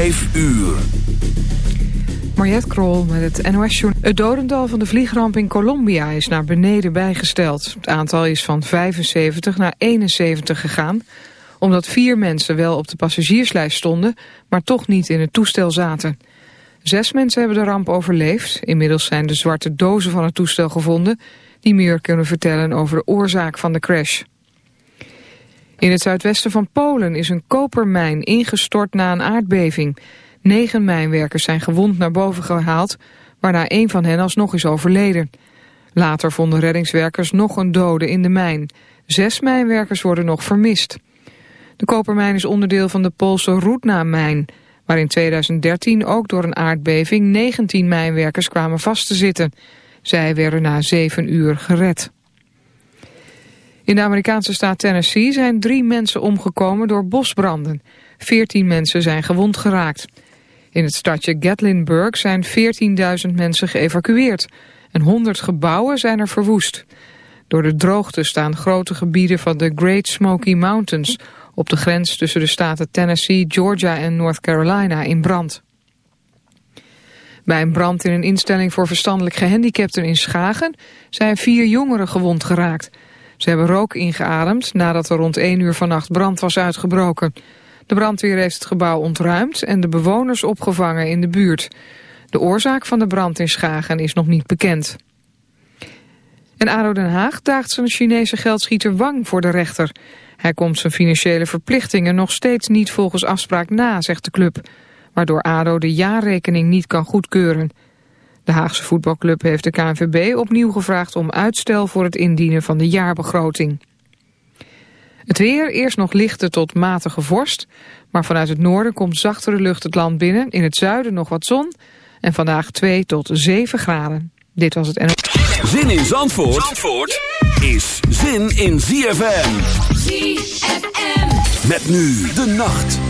5 uur. Met het nos -journal. Het dodendal van de vliegramp in Colombia is naar beneden bijgesteld. Het aantal is van 75 naar 71 gegaan... omdat vier mensen wel op de passagierslijst stonden... maar toch niet in het toestel zaten. Zes mensen hebben de ramp overleefd. Inmiddels zijn de zwarte dozen van het toestel gevonden... die meer kunnen vertellen over de oorzaak van de crash. In het zuidwesten van Polen is een kopermijn ingestort na een aardbeving. Negen mijnwerkers zijn gewond naar boven gehaald, waarna een van hen alsnog is overleden. Later vonden reddingswerkers nog een dode in de mijn. Zes mijnwerkers worden nog vermist. De kopermijn is onderdeel van de Poolse Roetna-mijn, waar in 2013 ook door een aardbeving 19 mijnwerkers kwamen vast te zitten. Zij werden na zeven uur gered. In de Amerikaanse staat Tennessee zijn drie mensen omgekomen door bosbranden. Veertien mensen zijn gewond geraakt. In het stadje Gatlinburg zijn 14.000 mensen geëvacueerd. En 100 gebouwen zijn er verwoest. Door de droogte staan grote gebieden van de Great Smoky Mountains... op de grens tussen de staten Tennessee, Georgia en North Carolina in brand. Bij een brand in een instelling voor verstandelijk gehandicapten in Schagen... zijn vier jongeren gewond geraakt... Ze hebben rook ingeademd nadat er rond 1 uur vannacht brand was uitgebroken. De brandweer heeft het gebouw ontruimd en de bewoners opgevangen in de buurt. De oorzaak van de brand in Schagen is nog niet bekend. En ADO Den Haag daagt zijn Chinese geldschieter Wang voor de rechter. Hij komt zijn financiële verplichtingen nog steeds niet volgens afspraak na, zegt de club. Waardoor ADO de jaarrekening niet kan goedkeuren. De Haagse voetbalclub heeft de KNVB opnieuw gevraagd om uitstel voor het indienen van de jaarbegroting. Het weer, eerst nog lichte tot matige vorst, maar vanuit het noorden komt zachtere lucht het land binnen. In het zuiden nog wat zon en vandaag 2 tot 7 graden. Dit was het en... Zin in Zandvoort, Zandvoort is zin in ZFM. ZFM. Met nu de nacht.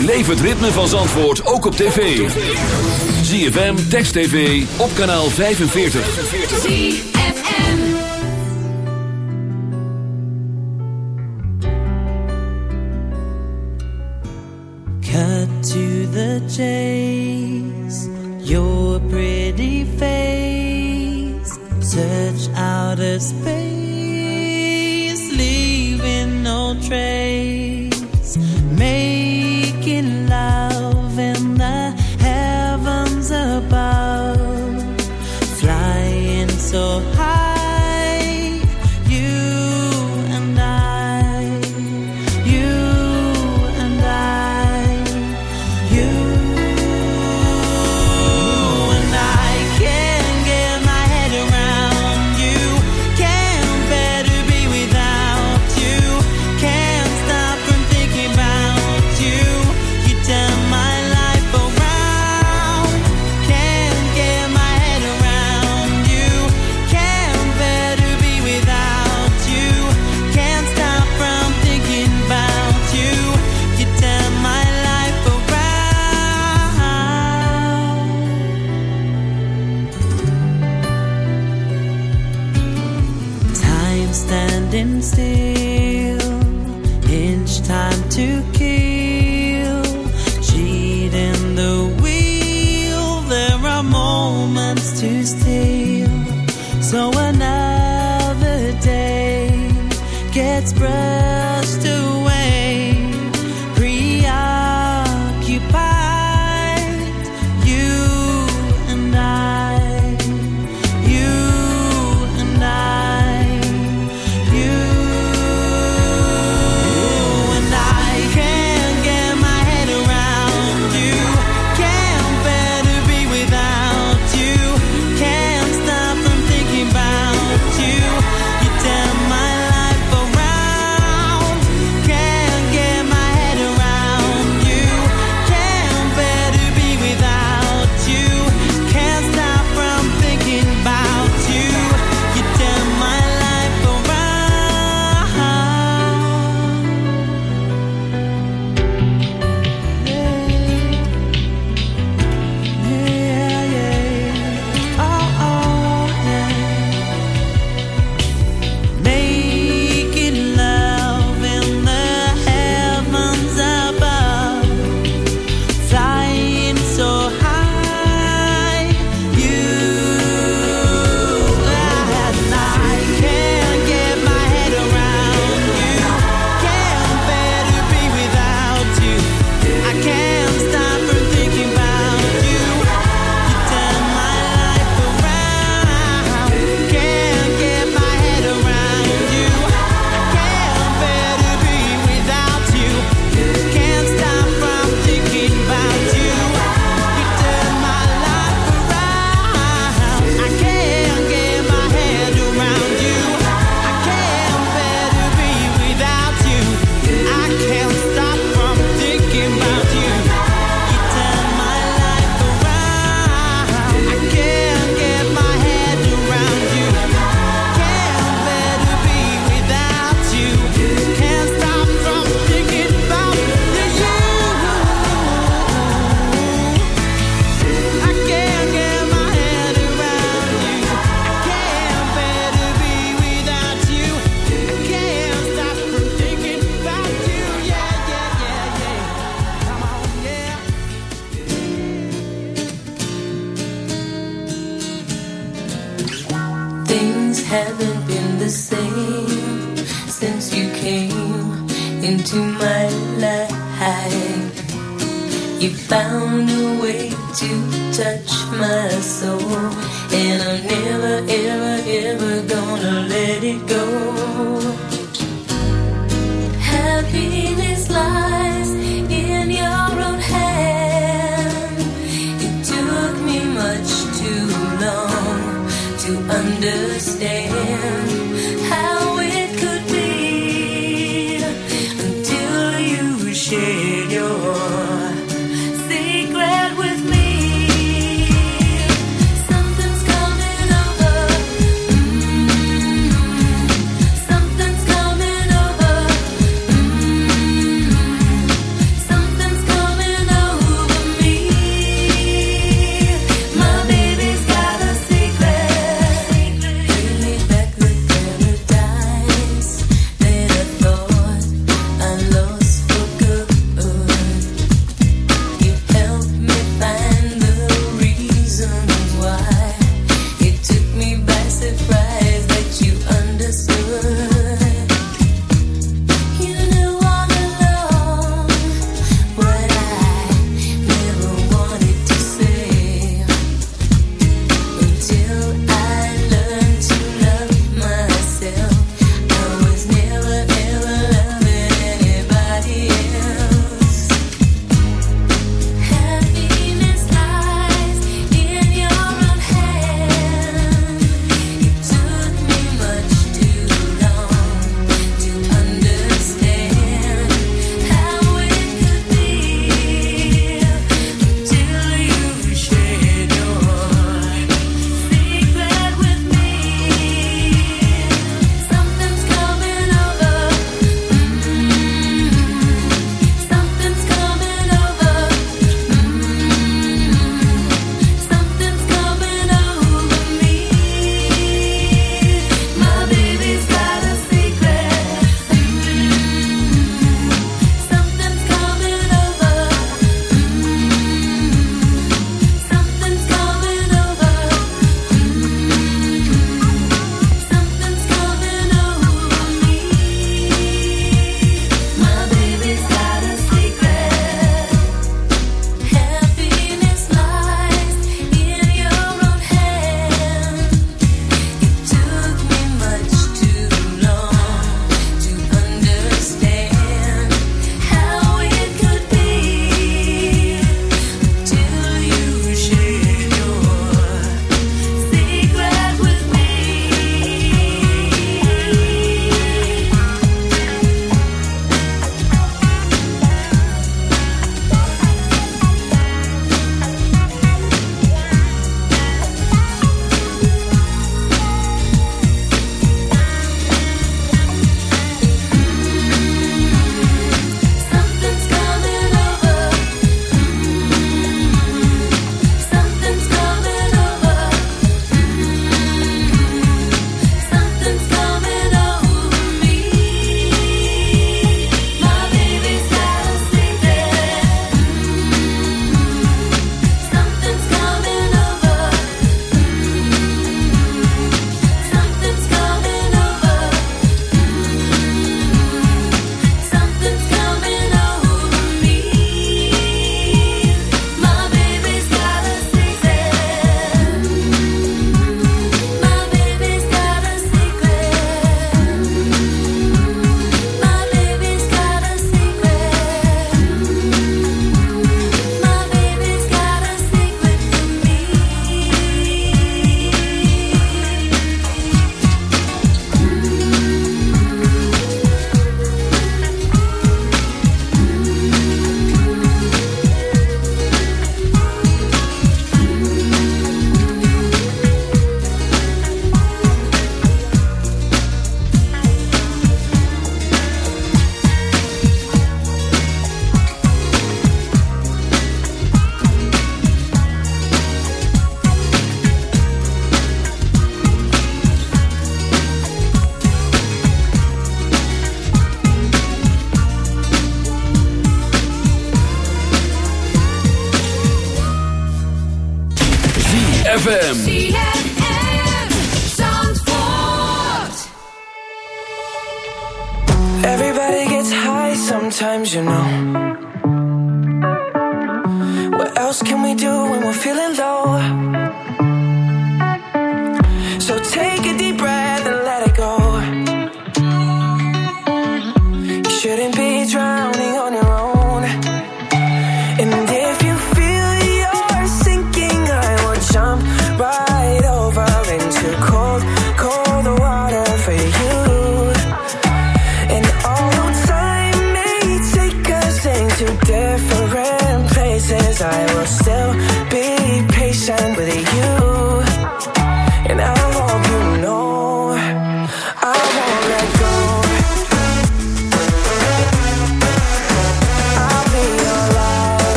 Beleef het ritme van Zandvoort ook op tv. ZFM, Text TV, op kanaal 45. ZFM. Cut to the chase. Your pretty face. Search outer space. Leaving no trace. 了吧。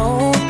know.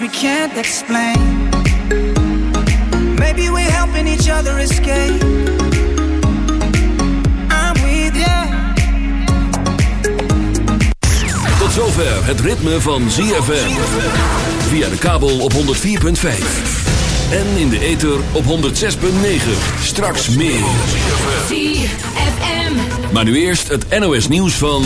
we can't explain. Maybe we're helping each other escape. I'm with you. Tot zover het ritme van ZFM. Via de kabel op 104.5. En in de ether op 106.9. Straks meer. ZFM. Maar nu eerst het NOS nieuws van...